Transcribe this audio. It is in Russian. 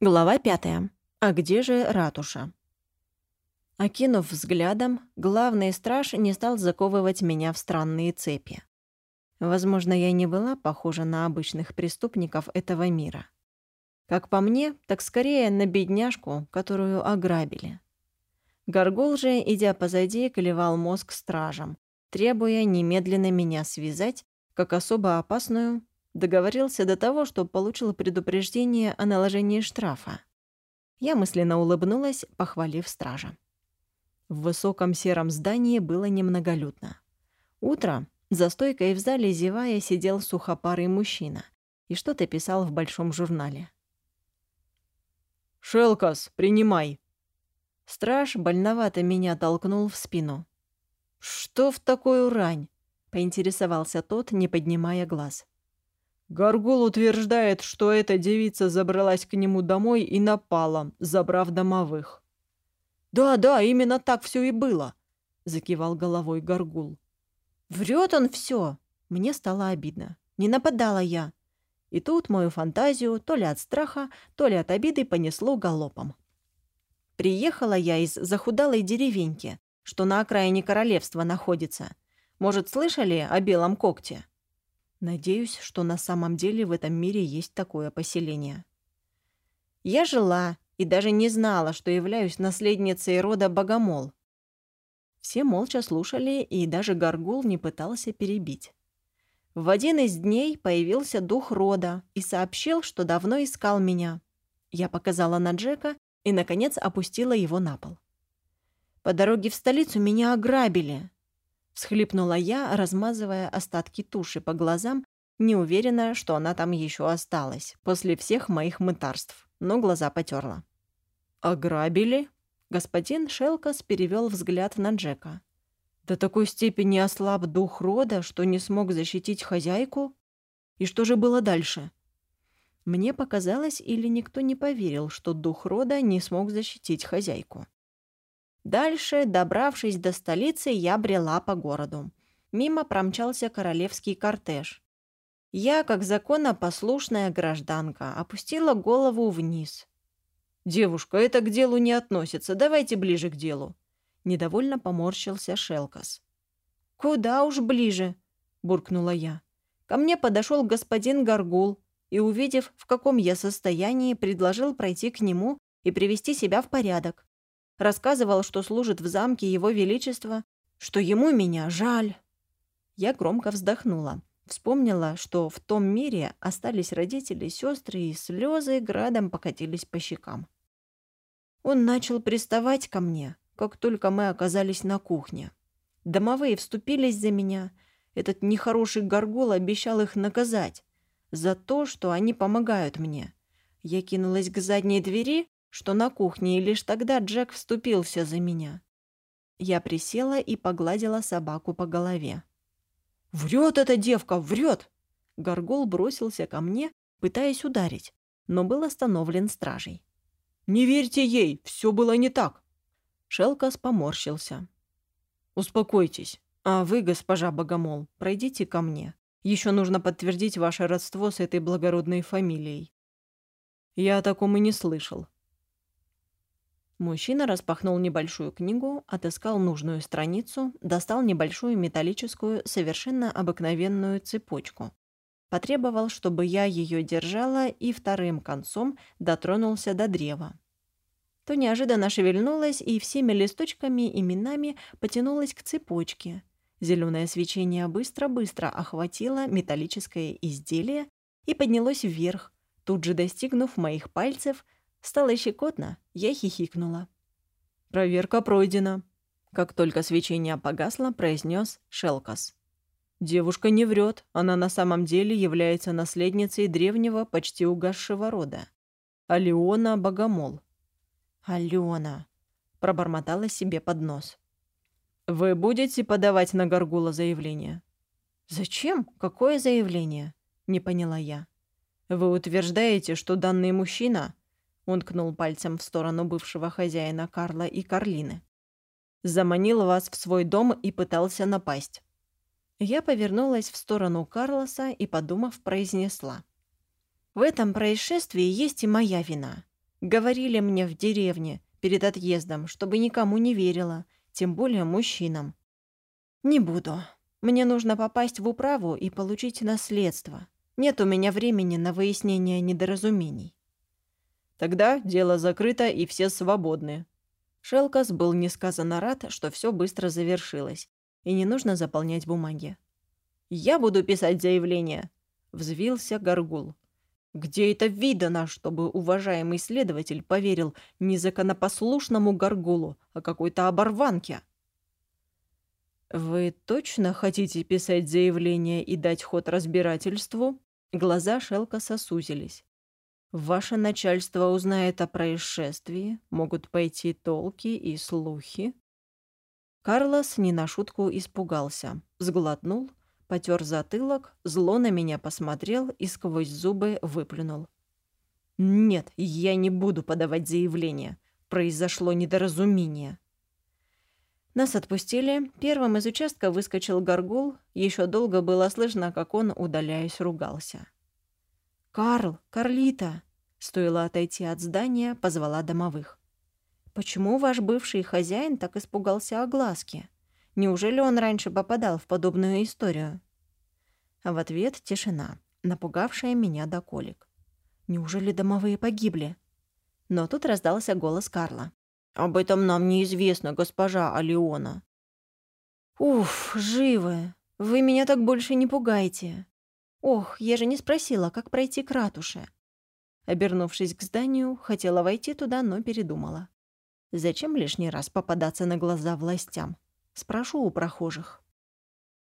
Глава пятая. А где же ратуша? Окинув взглядом, главный страж не стал заковывать меня в странные цепи. Возможно, я не была похожа на обычных преступников этого мира. Как по мне, так скорее на бедняжку, которую ограбили. Горгул же, идя позади, клевал мозг стражам, требуя немедленно меня связать, как особо опасную Договорился до того, что получил предупреждение о наложении штрафа. Я мысленно улыбнулась, похвалив стража. В высоком сером здании было немноголюдно. Утро за стойкой в зале, зевая, сидел сухопарый мужчина и что-то писал в большом журнале. «Шелкас, принимай!» Страж больновато меня толкнул в спину. «Что в такую рань?» — поинтересовался тот, не поднимая глаз. Гаргул утверждает, что эта девица забралась к нему домой и напала, забрав домовых. «Да, да, именно так все и было», — закивал головой Гаргул. «Врет он все. Мне стало обидно. Не нападала я. И тут мою фантазию то ли от страха, то ли от обиды понесло галопом. Приехала я из захудалой деревеньки, что на окраине королевства находится. Может, слышали о белом когте?» Надеюсь, что на самом деле в этом мире есть такое поселение. Я жила и даже не знала, что являюсь наследницей рода Богомол. Все молча слушали, и даже Горгул не пытался перебить. В один из дней появился дух рода и сообщил, что давно искал меня. Я показала на Джека и, наконец, опустила его на пол. По дороге в столицу меня ограбили всхлипнула я, размазывая остатки туши по глазам, не уверена, что она там еще осталась после всех моих мытарств, но глаза потерла. «Ограбили?» Господин Шелкас перевел взгляд на Джека. «До такой степени ослаб дух рода, что не смог защитить хозяйку? И что же было дальше?» Мне показалось, или никто не поверил, что дух рода не смог защитить хозяйку. Дальше, добравшись до столицы, я брела по городу. Мимо промчался королевский кортеж. Я, как законопослушная гражданка, опустила голову вниз. «Девушка, это к делу не относится. Давайте ближе к делу». Недовольно поморщился Шелкас. «Куда уж ближе?» – буркнула я. Ко мне подошел господин Гаргул и, увидев, в каком я состоянии, предложил пройти к нему и привести себя в порядок. Рассказывал, что служит в замке его величества, что ему меня жаль. Я громко вздохнула. Вспомнила, что в том мире остались родители, сестры, и слезы градом покатились по щекам. Он начал приставать ко мне, как только мы оказались на кухне. Домовые вступились за меня. Этот нехороший горгул обещал их наказать за то, что они помогают мне. Я кинулась к задней двери, что на кухне, и лишь тогда Джек вступился за меня. Я присела и погладила собаку по голове. «Врет эта девка, врет!» Горгол бросился ко мне, пытаясь ударить, но был остановлен стражей. «Не верьте ей, все было не так!» Шелкас поморщился. «Успокойтесь. А вы, госпожа Богомол, пройдите ко мне. Еще нужно подтвердить ваше родство с этой благородной фамилией». «Я о таком и не слышал», Мужчина распахнул небольшую книгу, отыскал нужную страницу, достал небольшую металлическую, совершенно обыкновенную цепочку. Потребовал, чтобы я ее держала и вторым концом дотронулся до древа. То неожиданно шевельнулась и всеми листочками именами потянулась к цепочке. Зеленое свечение быстро-быстро охватило металлическое изделие и поднялось вверх, тут же достигнув моих пальцев – Стало щекотно, я хихикнула. «Проверка пройдена», — как только свечение погасло, произнес Шелкас. «Девушка не врет, она на самом деле является наследницей древнего, почти угасшего рода. Алиона Богомол». «Алена», — пробормотала себе под нос. «Вы будете подавать на Горгула заявление?» «Зачем? Какое заявление?» — не поняла я. «Вы утверждаете, что данный мужчина он ткнул пальцем в сторону бывшего хозяина Карла и Карлины. «Заманил вас в свой дом и пытался напасть». Я повернулась в сторону Карлоса и, подумав, произнесла. «В этом происшествии есть и моя вина. Говорили мне в деревне перед отъездом, чтобы никому не верила, тем более мужчинам. Не буду. Мне нужно попасть в управу и получить наследство. Нет у меня времени на выяснение недоразумений. Тогда дело закрыто и все свободны. Шелкас был несказанно рад, что все быстро завершилось, и не нужно заполнять бумаги. «Я буду писать заявление», — взвился Горгул. «Где это видано, чтобы уважаемый следователь поверил не законопослушному Горгулу, а какой-то оборванке?» «Вы точно хотите писать заявление и дать ход разбирательству?» Глаза Шелкаса сузились. «Ваше начальство узнает о происшествии, могут пойти толки и слухи». Карлос не на шутку испугался, сглотнул, потер затылок, зло на меня посмотрел и сквозь зубы выплюнул. «Нет, я не буду подавать заявление. Произошло недоразумение». Нас отпустили. Первым из участка выскочил горгул. Еще долго было слышно, как он, удаляясь, ругался. «Карл! Карлита!» Стоило отойти от здания, позвала домовых. «Почему ваш бывший хозяин так испугался огласки? Неужели он раньше попадал в подобную историю?» А в ответ тишина, напугавшая меня до колик. «Неужели домовые погибли?» Но тут раздался голос Карла. «Об этом нам неизвестно, госпожа Алиона». «Уф, живы! Вы меня так больше не пугайте. Ох, я же не спросила, как пройти к ратуше». Обернувшись к зданию, хотела войти туда, но передумала. Зачем лишний раз попадаться на глаза властям? Спрошу у прохожих.